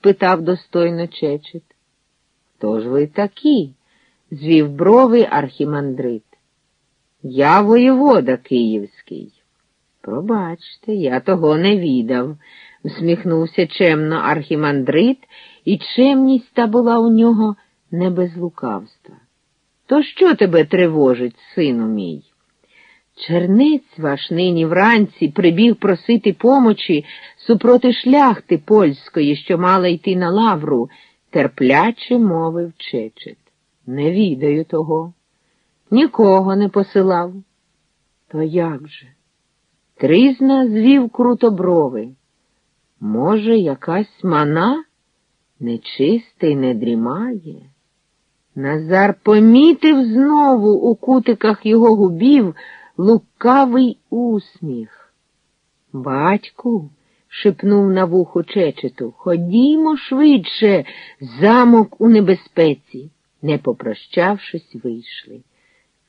спитав достойно Чечет. Хто ж ви такі? звів брови архімандрит. Я воєвода київський. Пробачте, я того не відав, всміхнувся чемно архімандрит, і чемність та була у нього не без лукавства. То що тебе тривожить, сину мій? Чернець ваш нині вранці прибіг просити помочі супроти шляхти польської, що мала йти на лавру, терпляче мовив Чечет. Не відаю того. Нікого не посилав. То як же? Тризна звів крутоброви. Може, якась мана нечистий не дрімає? Назар помітив знову у кутиках його губів лукавий усміх. Батьку, шепнув на вухо Чечету, ходімо швидше, замок у небезпеці. Не попрощавшись, вийшли.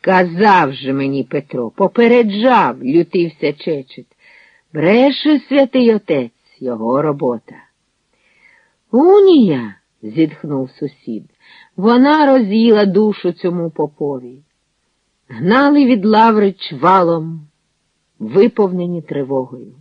Казав же мені Петро, попереджав, лютився Чечет. Бреше святий отець, його робота. Унія, зітхнув сусід, вона роз'їла душу цьому попові. Гнали від лаври чвалом, виповнені тривогою.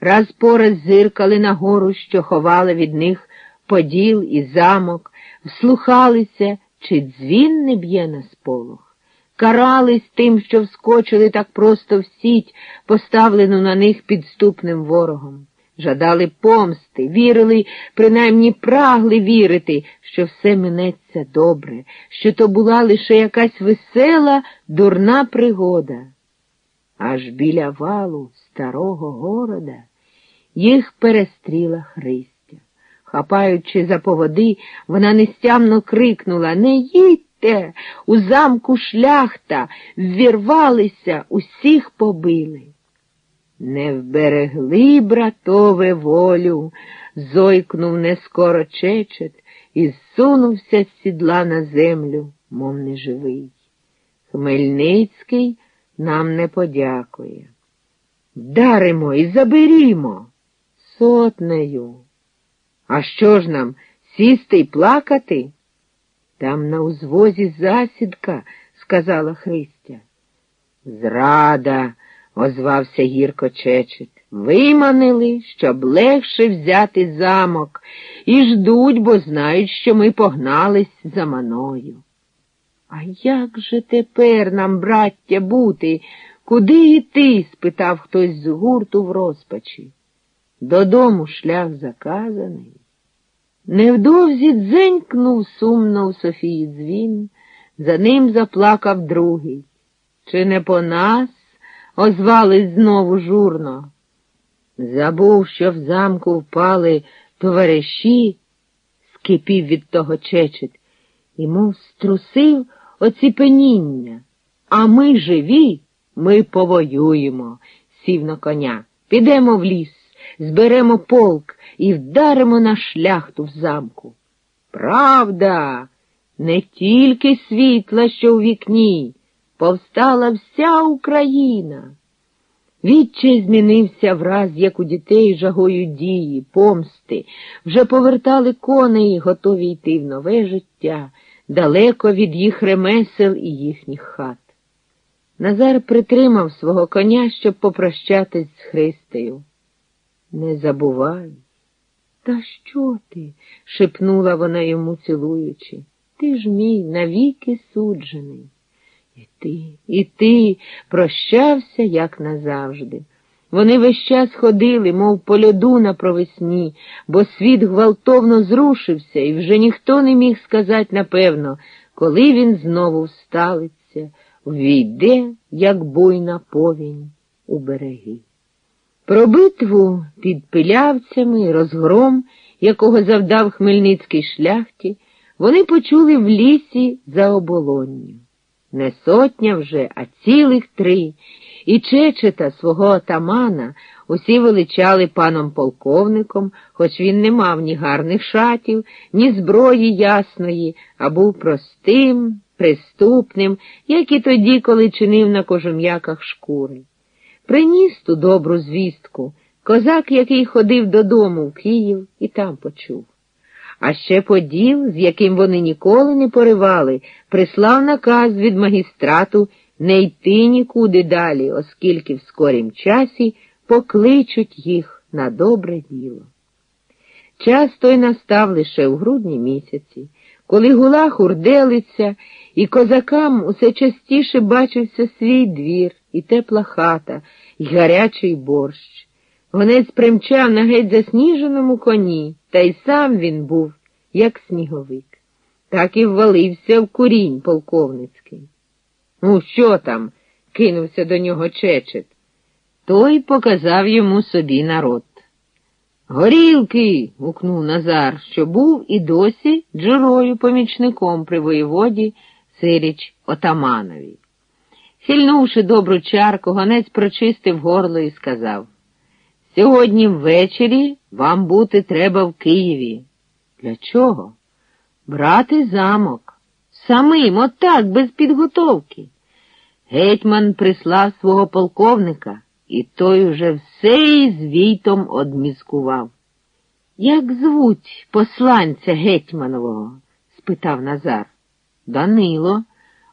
Раз по раз зиркали на гору, що ховали від них поділ і замок, вслухалися, чи дзвін не б'є на сполох. Карались тим, що вскочили так просто в сіть, поставлену на них підступним ворогом. Жадали помсти, вірили, принаймні прагли вірити, що все минеться добре, що то була лише якась весела, дурна пригода. Аж біля валу старого города їх перестріла Христя. Хапаючи за поводи, вона нестямно крикнула Не їдьте, у замку шляхта, ввірвалися, усіх побили. Не вберегли, братове, волю, зойкнув нескоро чечет і зсунувся з сідла на землю, мов неживий. Хмельницький нам не подякує. Вдаримо і заберімо сотнею. А що ж нам, сісти й плакати? Там на узвозі засідка, сказала Христя. Зрада озвався гірко Чечет. Виманили, щоб легше взяти замок, і ждуть, бо знають, що ми погнались за маною. А як же тепер нам, браття, бути? Куди йти? спитав хтось з гурту в розпачі. Додому шлях заказаний. Невдовзі дзенькнув сумно у Софії дзвін, за ним заплакав другий. Чи не по нас? озвались знову журно. Забув, що в замку впали товариші, скипів від того чечет, і мов струсив оціпеніння. А ми живі, ми повоюємо, сів на коня. Підемо в ліс, зберемо полк і вдаримо на шляхту в замку. Правда, не тільки світла, що у вікні повстала вся Україна. Відчай змінився враз, як у дітей жагою дії, помсти, вже повертали коней, готові йти в нове життя, далеко від їх ремесел і їхніх хат. Назар притримав свого коня, щоб попрощатись з Христею. Не забувай. Та що ти? шепнула вона йому цілуючи. Ти ж мій навіки суджений. І ти, і ти прощався, як назавжди. Вони весь час ходили, мов по льоду на провесні, бо світ гвалтовно зрушився, і вже ніхто не міг сказати напевно, коли він знову всталиться, ввійде, як буйна повінь у береги. Про битву під пилявцями, розгром, якого завдав Хмельницький шляхті, вони почули в лісі за оболонню. Не сотня вже, а цілих три, і чечета свого отамана усі величали паном полковником, хоч він не мав ні гарних шатів, ні зброї ясної, а був простим, приступним, як і тоді, коли чинив на кожум'яках шкури. Приніс ту добру звістку, козак, який ходив додому в Київ, і там почув. А ще поділ, з яким вони ніколи не поривали, прислав наказ від магістрату не йти нікуди далі, оскільки в скорім часі покличуть їх на добре діло. Час той настав лише у грудні місяці, коли гула хурделиться, і козакам усе частіше бачився свій двір, і тепла хата, і гарячий борщ. Гонець примчав на геть засніженому коні, та й сам він був, як сніговик. Так і ввалився в курінь полковницький. Ну, що там? кинувся до нього чечет. Той показав йому собі народ. Горілки. гукнув Назар, що був і досі джурою помічником при воєводі Сиріч Отаманові. Хильнувши добру чарку, гонець прочистив горло і сказав Сьогодні ввечері вам бути треба в Києві. Для чого? Брати замок. Самим, отак, без підготовки. Гетьман прислав свого полковника, і той уже все із війтом одміскував. Як звуть посланця гетьманового? спитав Назар. Данило,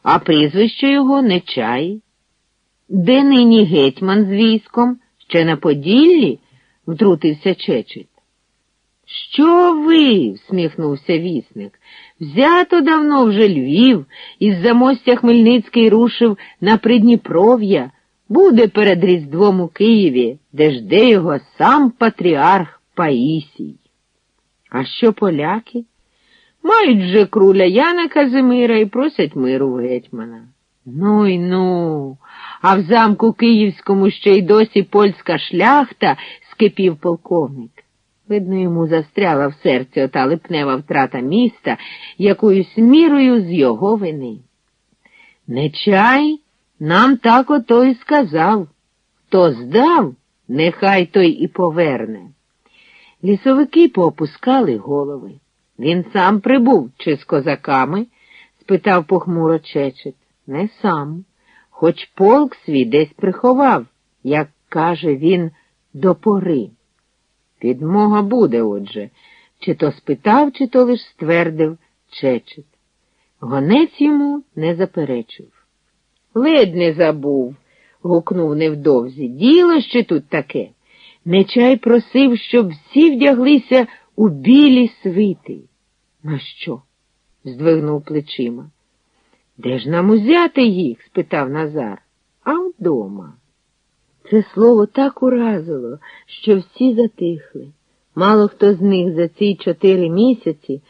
а прізвище його Нечай. Де нині гетьман з військом? Ще на Поділлі? втрутився Чечет. Що ви? всміхнувся вісник. Взято давно вже Львів, із замостя Хмельницький рушив на Придніпров'я, буде перед Різдвом у Києві, де жде його сам патріарх Паїсій. А що поляки? Мають же круля Яна Казимира і просять миру в гетьмана. Ну й ну, а в замку Київському ще й досі польська шляхта, скипів полковник. Видно, йому застряла в серці ота липнева втрата міста якоюсь мірою з його вини. Нечай нам так ото й сказав. Хто здав, нехай той і поверне. Лісовики поопускали голови. Він сам прибув чи з козаками? спитав похмуро Чечет. Не сам, хоч полк свій десь приховав, як каже він, до пори. Підмога буде, отже, чи то спитав, чи то лиш ствердив Чечет. Гонець йому не заперечив. Ледь не забув, гукнув невдовзі. Діло ще тут таке. Нечай просив, щоб всі вдяглися у білі свити. На що? здвигнув плечима. Де ж нам узяти їх? спитав Назар. А вдома. Це слово так уразило, що всі затихли. Мало хто з них за ці чотири місяці